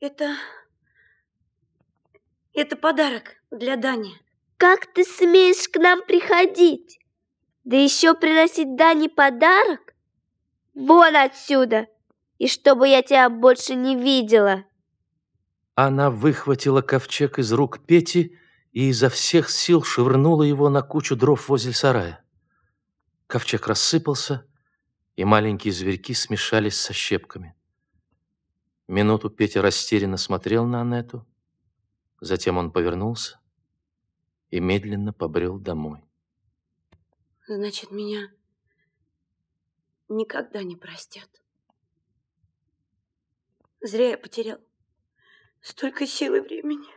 Это... Это подарок для Дани. Как ты смеешь к нам приходить? Да еще приносить Дани подарок? Вон отсюда! И чтобы я тебя больше не видела. Она выхватила ковчег из рук Пети и изо всех сил швырнула его на кучу дров возле сарая. Ковчег рассыпался, и маленькие зверьки смешались со щепками. Минуту Петя растерянно смотрел на Анету, затем он повернулся и медленно побрел домой. Значит, меня никогда не простят. Зря я потерял столько сил и времени.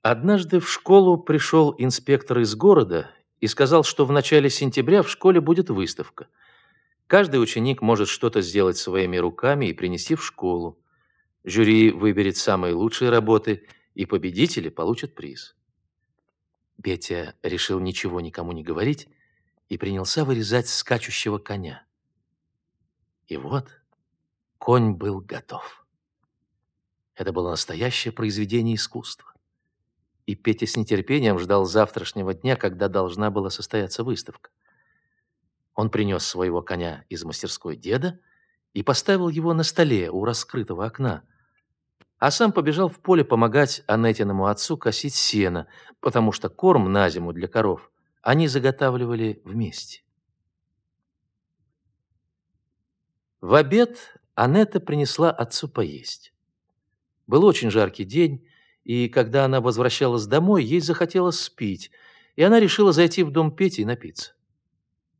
Однажды в школу пришел инспектор из города и сказал, что в начале сентября в школе будет выставка. Каждый ученик может что-то сделать своими руками и принести в школу. Жюри выберет самые лучшие работы, и победители получат приз. Петя решил ничего никому не говорить и принялся вырезать скачущего коня. И вот конь был готов. Это было настоящее произведение искусства. И Петя с нетерпением ждал завтрашнего дня, когда должна была состояться выставка. Он принес своего коня из мастерской деда и поставил его на столе у раскрытого окна, а сам побежал в поле помогать Анетиному отцу косить сено, потому что корм на зиму для коров они заготавливали вместе. В обед Анетта принесла отцу поесть. Был очень жаркий день, и когда она возвращалась домой, ей захотелось спить, и она решила зайти в дом Пети и напиться.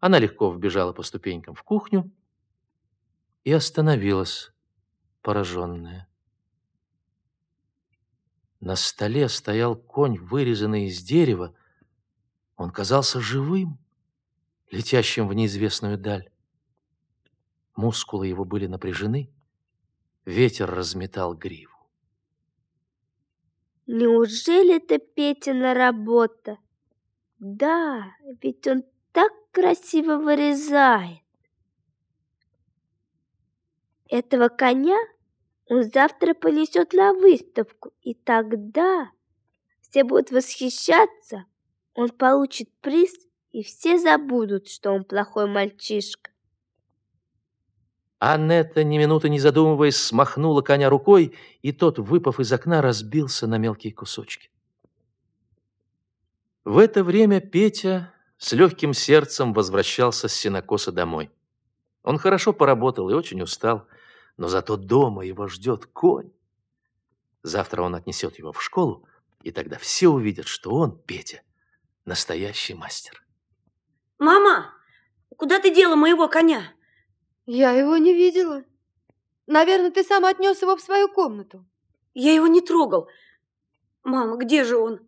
Она легко вбежала по ступенькам в кухню и остановилась, пораженная. На столе стоял конь, вырезанный из дерева. Он казался живым, летящим в неизвестную даль. Мускулы его были напряжены, ветер разметал гриву. Неужели это Петина работа? Да, ведь он красиво вырезает. Этого коня он завтра понесет на выставку, и тогда все будут восхищаться, он получит приз, и все забудут, что он плохой мальчишка. Аннета, ни минуты не задумываясь, смахнула коня рукой, и тот, выпав из окна, разбился на мелкие кусочки. В это время Петя с легким сердцем возвращался с сенокоса домой. Он хорошо поработал и очень устал, но зато дома его ждет конь. Завтра он отнесет его в школу, и тогда все увидят, что он, Петя, настоящий мастер. Мама, куда ты дела моего коня? Я его не видела. Наверное, ты сам отнес его в свою комнату. Я его не трогал. Мама, где же он?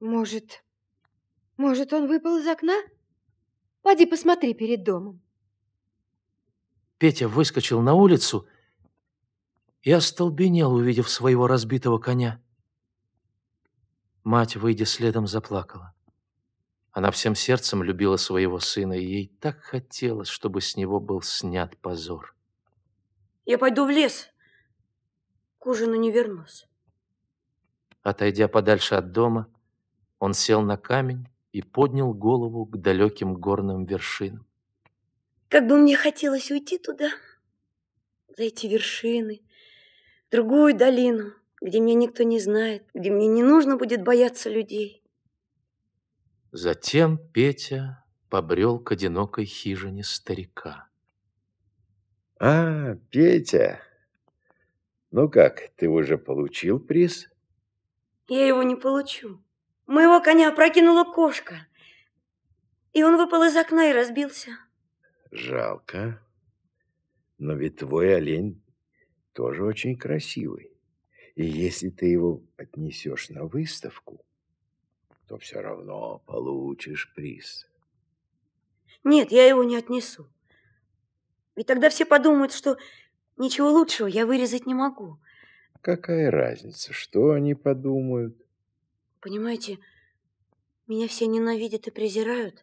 Может, может, он выпал из окна? Пойди посмотри перед домом. Петя выскочил на улицу и остолбенел, увидев своего разбитого коня. Мать, выйдя следом, заплакала. Она всем сердцем любила своего сына, и ей так хотелось, чтобы с него был снят позор. Я пойду в лес. К ужину не вернусь. Отойдя подальше от дома, он сел на камень и поднял голову к далеким горным вершинам. Как бы мне хотелось уйти туда, за эти вершины, в другую долину, где меня никто не знает, где мне не нужно будет бояться людей. Затем Петя побрел к одинокой хижине старика. А, Петя, ну как, ты уже получил приз? Я его не получу. Моего коня опрокинула кошка, и он выпал из окна и разбился. Жалко, но ведь твой олень тоже очень красивый. И если ты его отнесешь на выставку, то все равно получишь приз. Нет, я его не отнесу. Ведь тогда все подумают, что ничего лучшего я вырезать не могу. Какая разница, что они подумают? Понимаете, меня все ненавидят и презирают.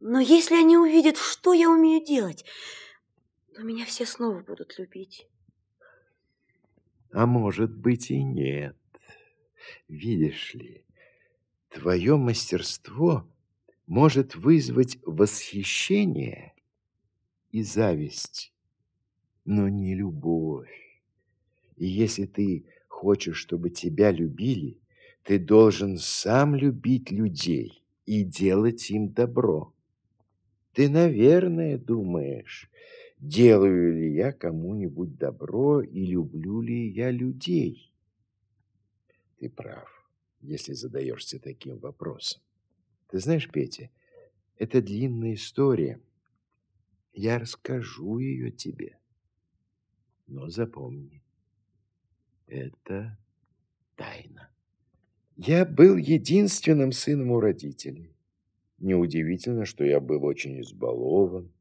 Но если они увидят, что я умею делать, то меня все снова будут любить. А может быть и нет. Видишь ли, твое мастерство может вызвать восхищение и зависть, но не любовь. И если ты хочешь, чтобы тебя любили, ты должен сам любить людей и делать им добро. Ты, наверное, думаешь, делаю ли я кому-нибудь добро и люблю ли я людей? Ты прав, если задаешься таким вопросом. Ты знаешь, Петя, это длинная история. Я расскажу ее тебе. Но запомни, это тайна. Я был единственным сыном у родителей. Неудивительно, что я был очень избалован.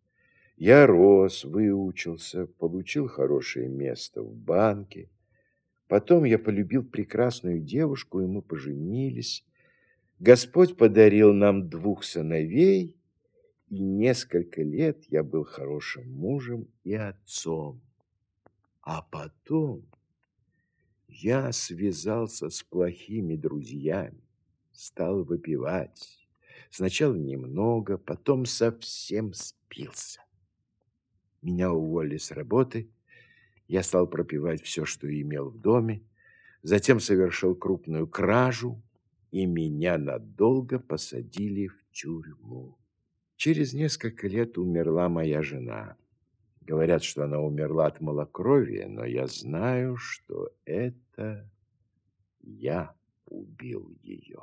Я рос, выучился, получил хорошее место в банке. Потом я полюбил прекрасную девушку, и мы поженились. Господь подарил нам двух сыновей, и несколько лет я был хорошим мужем и отцом. А потом я связался с плохими друзьями, стал выпивать. Сначала немного, потом совсем спился. Меня уволили с работы, я стал пропивать все, что имел в доме, затем совершил крупную кражу, и меня надолго посадили в тюрьму. Через несколько лет умерла моя жена. Говорят, что она умерла от малокровия, но я знаю, что это я убил ее.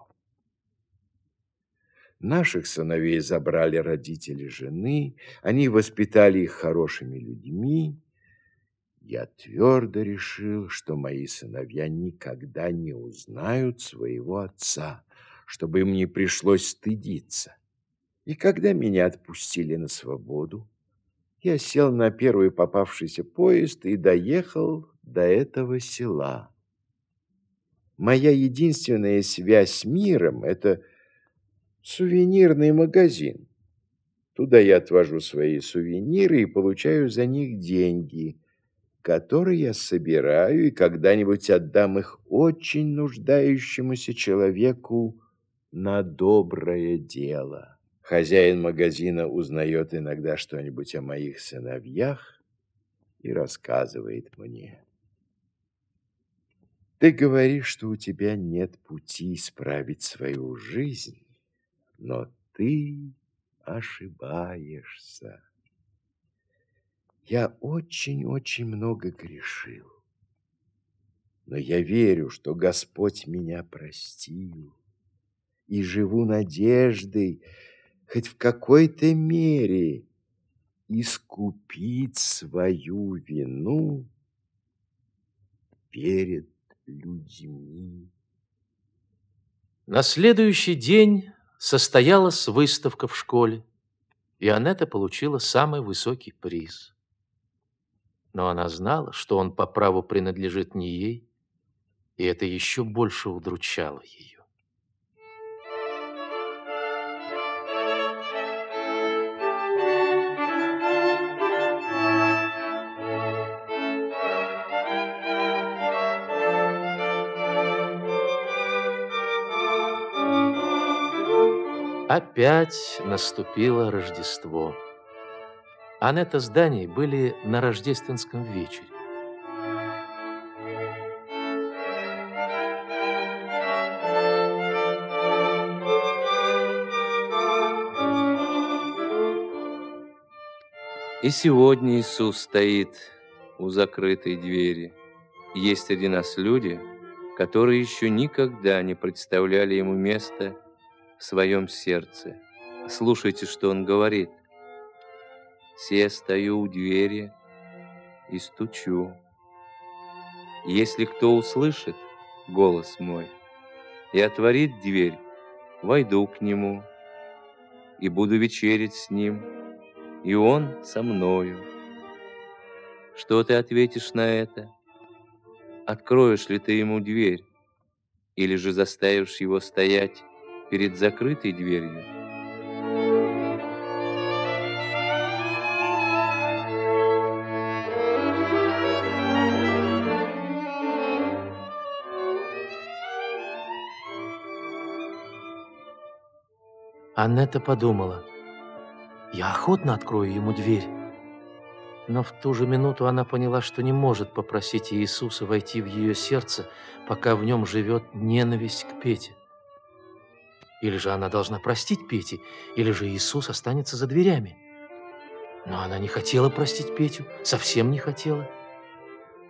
Наших сыновей забрали родители жены, они воспитали их хорошими людьми. Я твердо решил, что мои сыновья никогда не узнают своего отца, чтобы им не пришлось стыдиться. И когда меня отпустили на свободу, я сел на первый попавшийся поезд и доехал до этого села. Моя единственная связь с миром – это сувенирный магазин. Туда я отвожу свои сувениры и получаю за них деньги, которые я собираю и когда-нибудь отдам их очень нуждающемуся человеку на доброе дело. Хозяин магазина узнает иногда что-нибудь о моих сыновьях и рассказывает мне. Ты говоришь, что у тебя нет пути исправить свою жизнь, но ты ошибаешься. Я очень-очень много грешил, но я верю, что Господь меня простил и живу надеждой, хоть в какой-то мере искупить свою вину перед людьми. На следующий день состоялась выставка в школе, и Анетта получила самый высокий приз. Но она знала, что он по праву принадлежит не ей, и это еще больше удручало ее. Опять наступило Рождество. Анетта с Даней были на рождественском вечере. И сегодня Иисус стоит у закрытой двери. Есть среди нас люди, которые еще никогда не представляли Ему места в своем сердце. Слушайте, что он говорит. «Се стою у двери и стучу. Если кто услышит голос мой и отворит дверь, войду к нему и буду вечерить с ним, и он со мною». Что ты ответишь на это? Откроешь ли ты ему дверь? Или же заставишь его стоять перед закрытой дверью. Аннета подумала, я охотно открою ему дверь. Но в ту же минуту она поняла, что не может попросить Иисуса войти в ее сердце, пока в нем живет ненависть к Пете. Или же она должна простить Пете, или же Иисус останется за дверями. Но она не хотела простить Петю, совсем не хотела.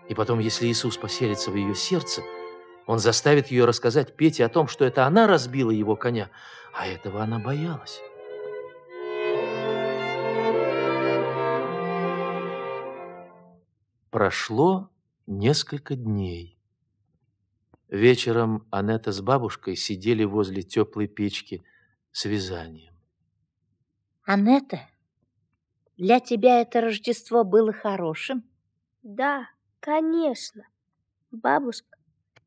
И потом, если Иисус поселится в ее сердце, он заставит ее рассказать Пете о том, что это она разбила его коня, а этого она боялась. Прошло несколько дней. Вечером Анетта с бабушкой сидели возле теплой печки с вязанием. Анетта, для тебя это Рождество было хорошим? Да, конечно. Бабушка,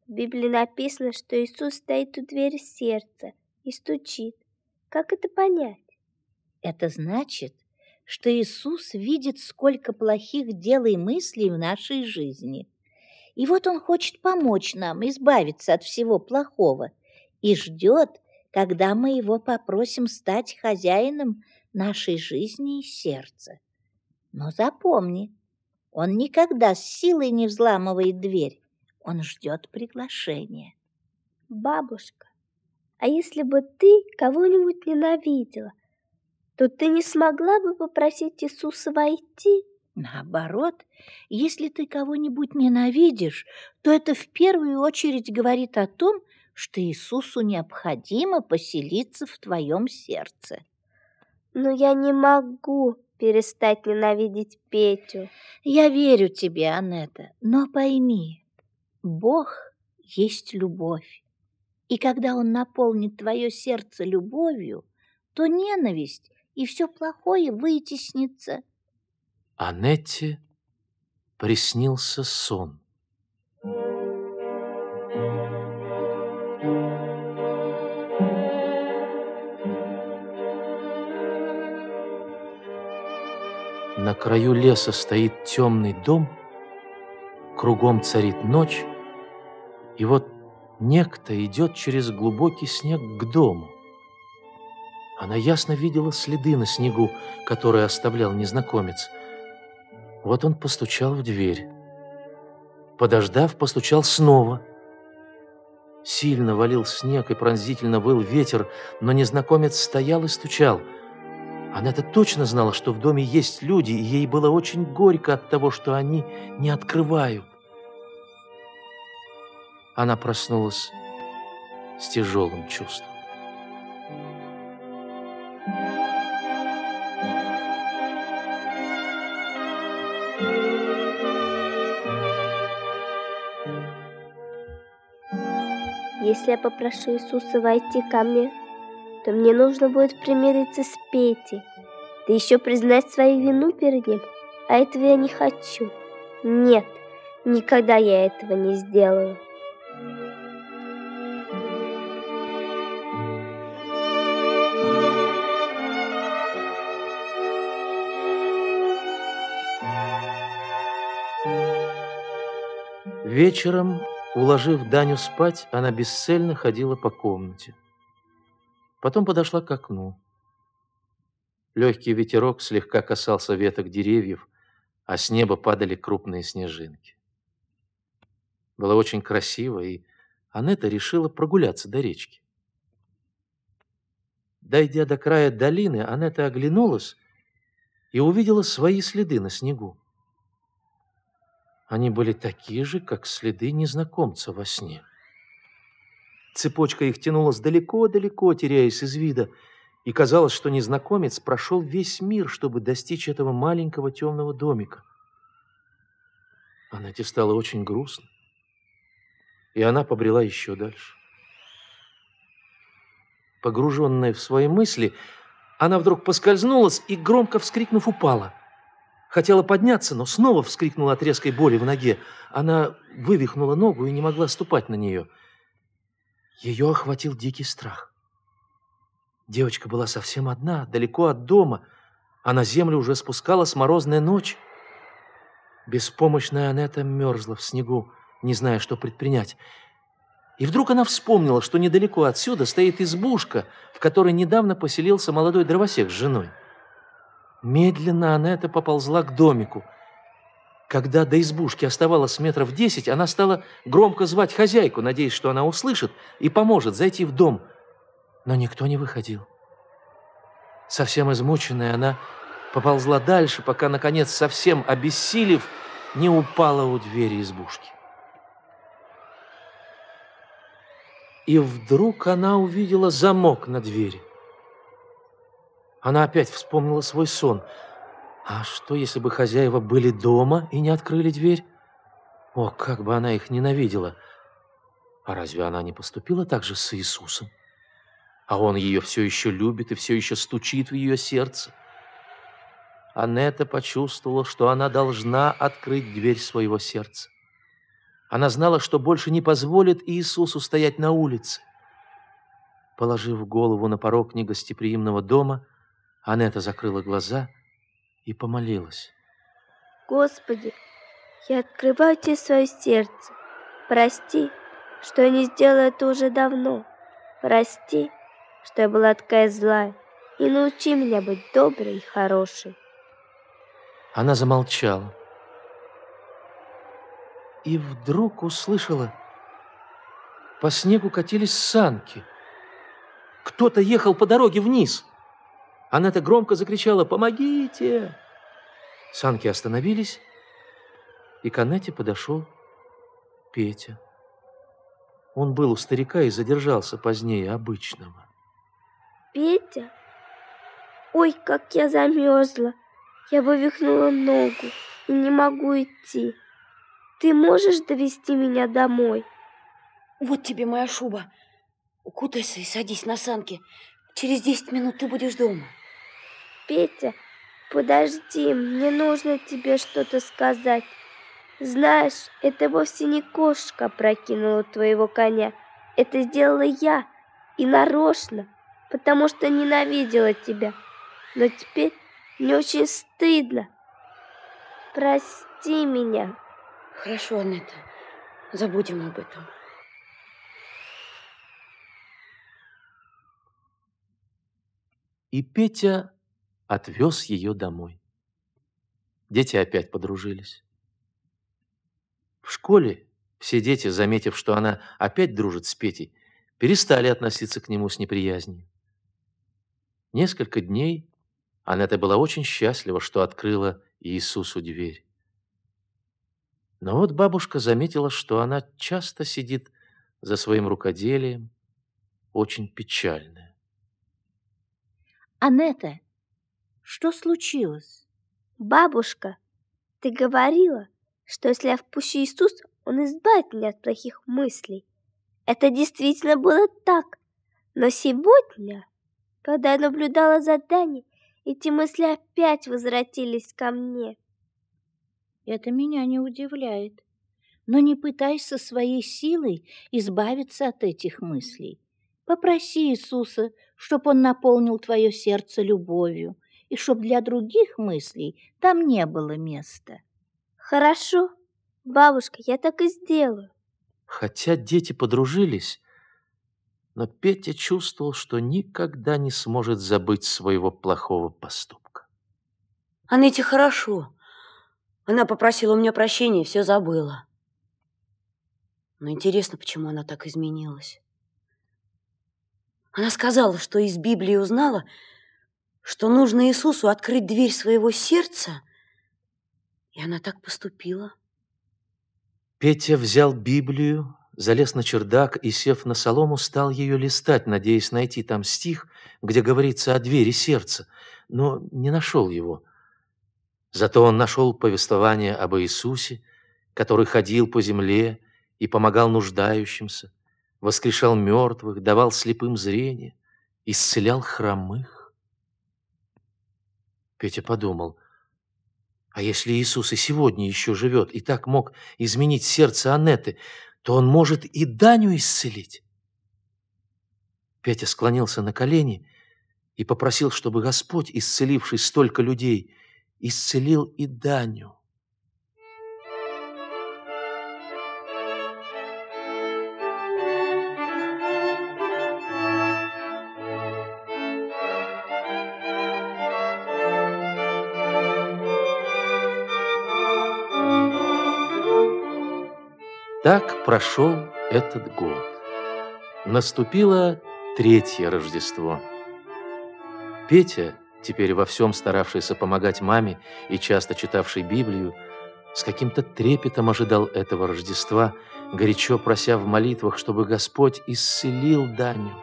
в Библии написано, что Иисус стоит у двери сердца и стучит. Как это понять? Это значит, что Иисус видит, сколько плохих дел и мыслей в нашей жизни. И вот Он хочет помочь нам избавиться от всего плохого и ждет, когда мы Его попросим стать хозяином нашей жизни и сердца. Но запомни, Он никогда с силой не взламывает дверь, Он ждет приглашения. Бабушка, а если бы ты кого-нибудь ненавидела – то ты не смогла бы попросить Иисуса войти? Наоборот, если ты кого-нибудь ненавидишь, то это в первую очередь говорит о том, что Иисусу необходимо поселиться в твоем сердце. Но я не могу перестать ненавидеть Петю. Я верю тебе, Анетта, но пойми, Бог есть любовь. И когда Он наполнит твое сердце любовью, то ненависть и все плохое вытеснится. Анетте приснился сон. На краю леса стоит темный дом, кругом царит ночь, и вот некто идет через глубокий снег к дому. Она ясно видела следы на снегу, которые оставлял незнакомец. Вот он постучал в дверь. Подождав, постучал снова. Сильно валил снег и пронзительно выл ветер, но незнакомец стоял и стучал. Она-то точно знала, что в доме есть люди, и ей было очень горько от того, что они не открывают. Она проснулась с тяжелым чувством. Если я попрошу Иисуса войти ко мне, то мне нужно будет примириться с Петей, да еще признать свою вину перед ним, а этого я не хочу. Нет, никогда я этого не сделаю. Вечером Уложив Даню спать, она бесцельно ходила по комнате. Потом подошла к окну. Легкий ветерок слегка касался веток деревьев, а с неба падали крупные снежинки. Было очень красиво, и Анетта решила прогуляться до речки. Дойдя до края долины, Анетта оглянулась и увидела свои следы на снегу. Они были такие же, как следы незнакомца во сне. Цепочка их тянулась далеко-далеко, теряясь из вида, и казалось, что незнакомец прошел весь мир, чтобы достичь этого маленького темного домика. Аннете стало очень грустно, и она побрела еще дальше. Погруженная в свои мысли, она вдруг поскользнулась и, громко вскрикнув, упала – Хотела подняться, но снова вскрикнула от резкой боли в ноге. Она вывихнула ногу и не могла ступать на нее. Ее охватил дикий страх. Девочка была совсем одна, далеко от дома, а на землю уже спускалась морозная ночь. Беспомощная Анетта мерзла в снегу, не зная, что предпринять. И вдруг она вспомнила, что недалеко отсюда стоит избушка, в которой недавно поселился молодой дровосек с женой. Медленно Анетта поползла к домику. Когда до избушки оставалось метров десять, она стала громко звать хозяйку, надеясь, что она услышит и поможет зайти в дом. Но никто не выходил. Совсем измученная, она поползла дальше, пока, наконец, совсем обессилев, не упала у двери избушки. И вдруг она увидела замок на двери. Она опять вспомнила свой сон. А что, если бы хозяева были дома и не открыли дверь? О, как бы она их ненавидела! А разве она не поступила так же с Иисусом? А он ее все еще любит и все еще стучит в ее сердце. Анетта почувствовала, что она должна открыть дверь своего сердца. Она знала, что больше не позволит Иисусу стоять на улице. Положив голову на порог негостеприимного дома, Анетта закрыла глаза и помолилась. Господи, я открываю тебе свое сердце. Прости, что я не сделала это уже давно. Прости, что я была такая злая. И научи меня быть доброй и хорошей. Она замолчала и вдруг услышала, по снегу катились санки. Кто-то ехал по дороге вниз. Она-то громко закричала «Помогите!». Санки остановились, и к Анете подошел Петя. Он был у старика и задержался позднее обычного. Петя? Ой, как я замерзла. Я вывихнула ногу и не могу идти. Ты можешь довести меня домой? Вот тебе моя шуба. Укутайся и садись на санки. Через десять минут ты будешь дома. Петя, подожди, мне нужно тебе что-то сказать. Знаешь, это вовсе не кошка прокинула твоего коня. Это сделала я и нарочно, потому что ненавидела тебя. Но теперь мне очень стыдно. Прости меня. Хорошо, Анетта. Забудем об этом. И Петя отвез ее домой. Дети опять подружились. В школе все дети, заметив, что она опять дружит с Петей, перестали относиться к нему с неприязнью. Несколько дней Анетта была очень счастлива, что открыла Иисусу дверь. Но вот бабушка заметила, что она часто сидит за своим рукоделием, очень печальная. Анетта, что случилось? Бабушка, ты говорила, что если я впущу Иисус, Он избавит меня от плохих мыслей. Это действительно было так. Но сегодня, когда я наблюдала за Дани, эти мысли опять возвратились ко мне. Это меня не удивляет. Но не пытайся своей силой избавиться от этих мыслей. Попроси Иисуса, чтобы Он наполнил твое сердце любовью, и чтобы для других мыслей там не было места. Хорошо, бабушка, я так и сделаю. Хотя дети подружились, но Петя чувствовал, что никогда не сможет забыть своего плохого поступка. Анете хорошо. Она попросила у меня прощения и все забыла. Но интересно, почему она так изменилась. Она сказала, что из Библии узнала, что нужно Иисусу открыть дверь своего сердца, и она так поступила. Петя взял Библию, залез на чердак и, сев на солому, стал ее листать, надеясь найти там стих, где говорится о двери сердца, но не нашел его. Зато он нашел повествование об Иисусе, который ходил по земле и помогал нуждающимся, воскрешал мертвых, давал слепым зрение, исцелял хромых. Петя подумал, а если Иисус и сегодня еще живет и так мог изменить сердце Анеты, то он может и Даню исцелить. Петя склонился на колени и попросил, чтобы Господь, исцеливший столько людей, исцелил и Даню. Так прошел этот год. Наступило третье Рождество. Петя, теперь во всем старавшийся помогать маме и часто читавший Библию, с каким-то трепетом ожидал этого Рождества, горячо прося в молитвах, чтобы Господь исцелил Даню.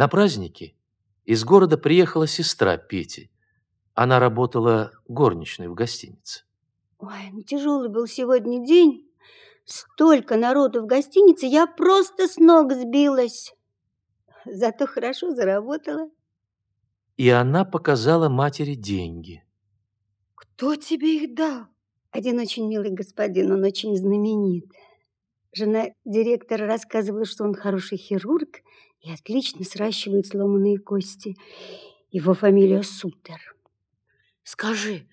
На праздники из города приехала сестра Пети. Она работала горничной в гостинице. Ой, ну тяжелый был сегодня день. Столько народу в гостинице, я просто с ног сбилась. Зато хорошо заработала. И она показала матери деньги. Кто тебе их дал? Один очень милый господин, он очень знаменит. Жена директора рассказывала, что он хороший хирург и отлично сращивает сломанные кости. Его фамилия Сутер. Скажи,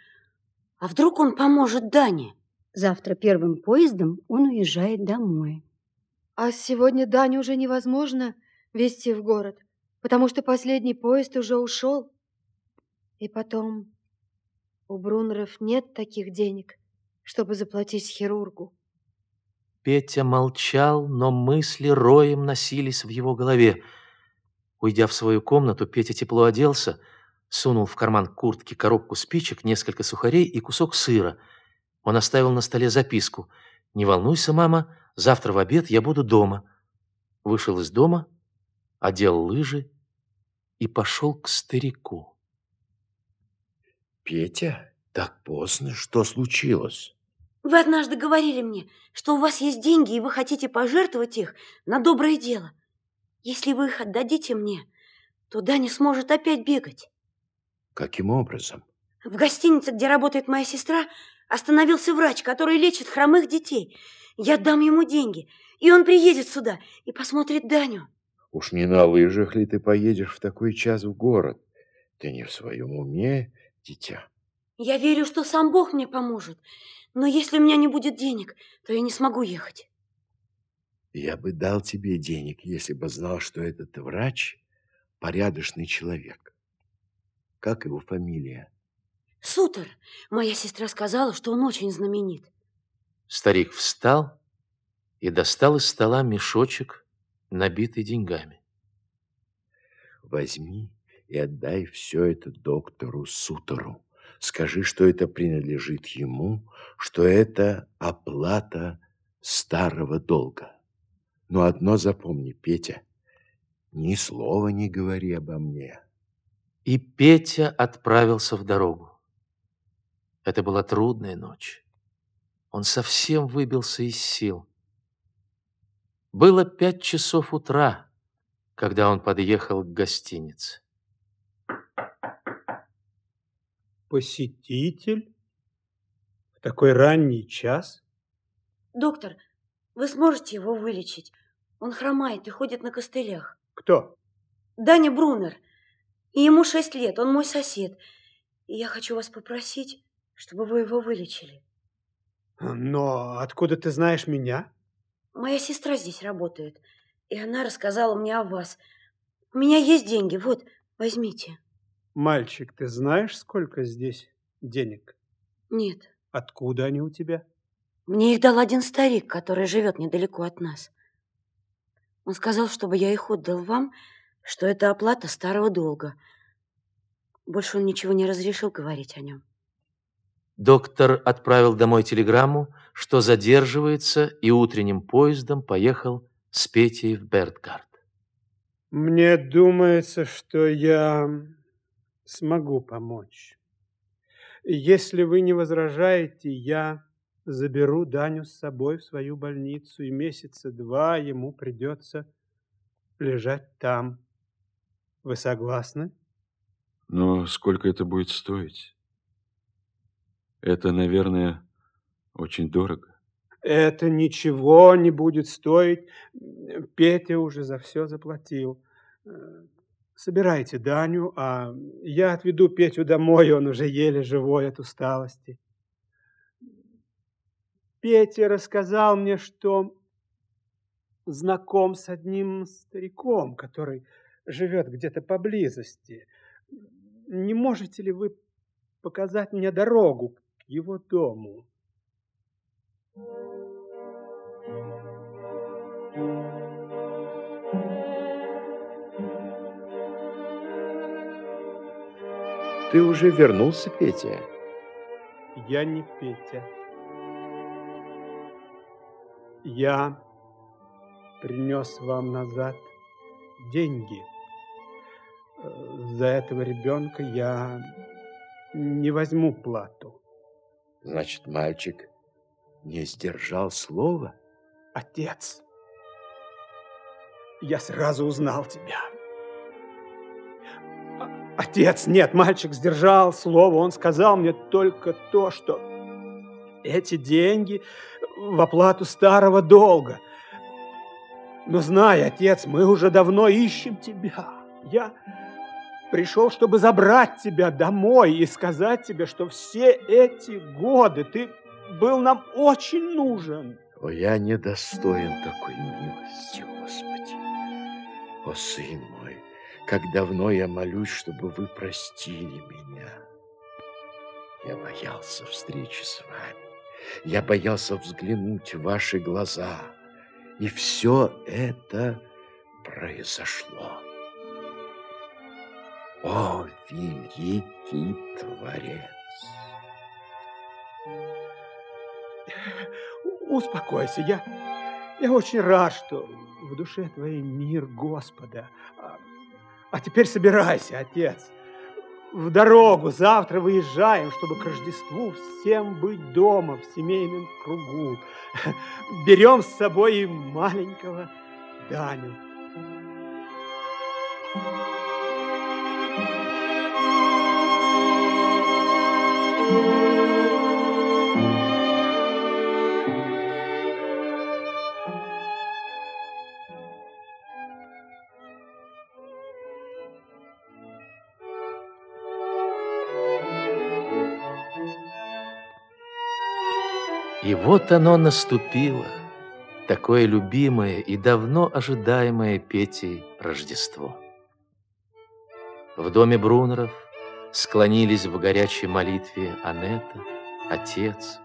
а вдруг он поможет Дане? Завтра первым поездом он уезжает домой. А сегодня Даню уже невозможно везти в город, потому что последний поезд уже ушел. И потом, у Брунеров нет таких денег, чтобы заплатить хирургу. Петя молчал, но мысли роем носились в его голове. Уйдя в свою комнату, Петя тепло оделся, сунул в карман куртки коробку спичек, несколько сухарей и кусок сыра. Он оставил на столе записку. «Не волнуйся, мама, завтра в обед я буду дома». Вышел из дома, одел лыжи и пошел к старику. Петя, так поздно, что случилось? Вы однажды говорили мне, что у вас есть деньги, и вы хотите пожертвовать их на доброе дело. Если вы их отдадите мне, то Даня сможет опять бегать. Каким образом? В гостинице, где работает моя сестра, остановился врач, который лечит хромых детей. Я дам ему деньги, и он приедет сюда и посмотрит Даню. Уж не на лыжах ли ты поедешь в такой час в город? Ты не в своем уме, дитя. Я верю, что сам Бог мне поможет. Но если у меня не будет денег, то я не смогу ехать. Я бы дал тебе денег, если бы знал, что этот врач порядочный человек. Как его фамилия? Сутер. Моя сестра сказала, что он очень знаменит. Старик встал и достал из стола мешочек, набитый деньгами. Возьми и отдай все это доктору Сутеру. Скажи, что это принадлежит ему, что это оплата старого долга. Но одно запомни, Петя, ни слова не говори обо мне. И Петя отправился в дорогу. Это была трудная ночь. Он совсем выбился из сил. Было пять часов утра, когда он подъехал к гостинице. Посетитель? В такой ранний час? Доктор, вы сможете его вылечить? Он хромает и ходит на костылях. Кто? Даня Брунер. И ему шесть лет, он мой сосед. И я хочу вас попросить, чтобы вы его вылечили. Но откуда ты знаешь меня? Моя сестра здесь работает, и она рассказала мне о вас. У меня есть деньги, вот, возьмите. Мальчик, ты знаешь, сколько здесь денег? Нет, Откуда они у тебя? мне их дал один старик, который живет недалеко от нас. Он сказал, чтобы я их отдал вам, что это оплата старого долга. Больше он ничего не разрешил говорить о нем. Доктор отправил домой телеграмму, что задерживается, и утренним поездом поехал с Петей в Бертгард. Мне думается, что я смогу помочь. Если вы не возражаете, я заберу Даню с собой в свою больницу, и месяца два ему придется лежать там. Вы согласны? Но сколько это будет стоить? Это, наверное, очень дорого. Это ничего не будет стоить. Петя уже за все заплатил. Собирайте Даню, а я отведу Петю домой, он уже еле живой от усталости. Петя рассказал мне, что знаком с одним стариком, который живет где-то поблизости. Не можете ли вы показать мне дорогу к его дому? Ты уже вернулся, Петя? Я не Петя. Я принес вам назад деньги. За этого ребенка я не возьму плату. Значит, мальчик не сдержал слова? Отец, я сразу узнал тебя. Отец, нет, мальчик сдержал слово. Он сказал мне только то, что эти деньги в оплату старого долга. Но знай, отец, мы уже давно ищем тебя. Я пришел, чтобы забрать тебя домой и сказать тебе, что все эти годы ты был нам очень нужен. О, я недостоин такой милости, Господи. О, сын мой, как давно я молюсь, чтобы вы простили меня. Я боялся встречи с вами. Я боялся взглянуть в ваши глаза. И все это произошло. О, великий Творец! Успокойся, я, я очень рад, что в душе твоей мир Господа. А, теперь собирайся, отец. В дорогу завтра выезжаем, чтобы к Рождеству всем быть дома в семейном кругу. Берем с собой и маленького Даню. Вот оно наступило, такое любимое и давно ожидаемое Петей Рождество. В доме Брунеров склонились в горячей молитве Анетта, отец,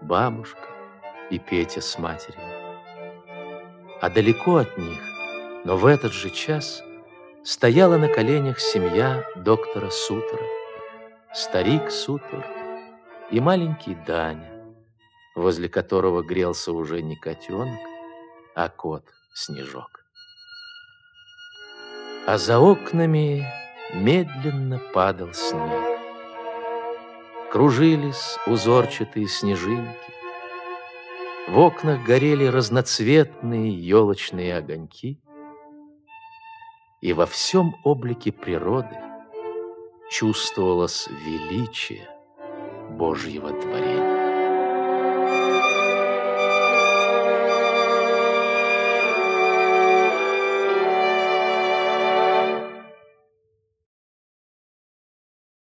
бабушка и Петя с матерью. А далеко от них, но в этот же час стояла на коленях семья доктора Сутера, старик Сутер и маленький Даня, возле которого грелся уже не котенок, а кот Снежок. А за окнами медленно падал снег. Кружились узорчатые снежинки. В окнах горели разноцветные елочные огоньки. И во всем облике природы чувствовалось величие Божьего творения.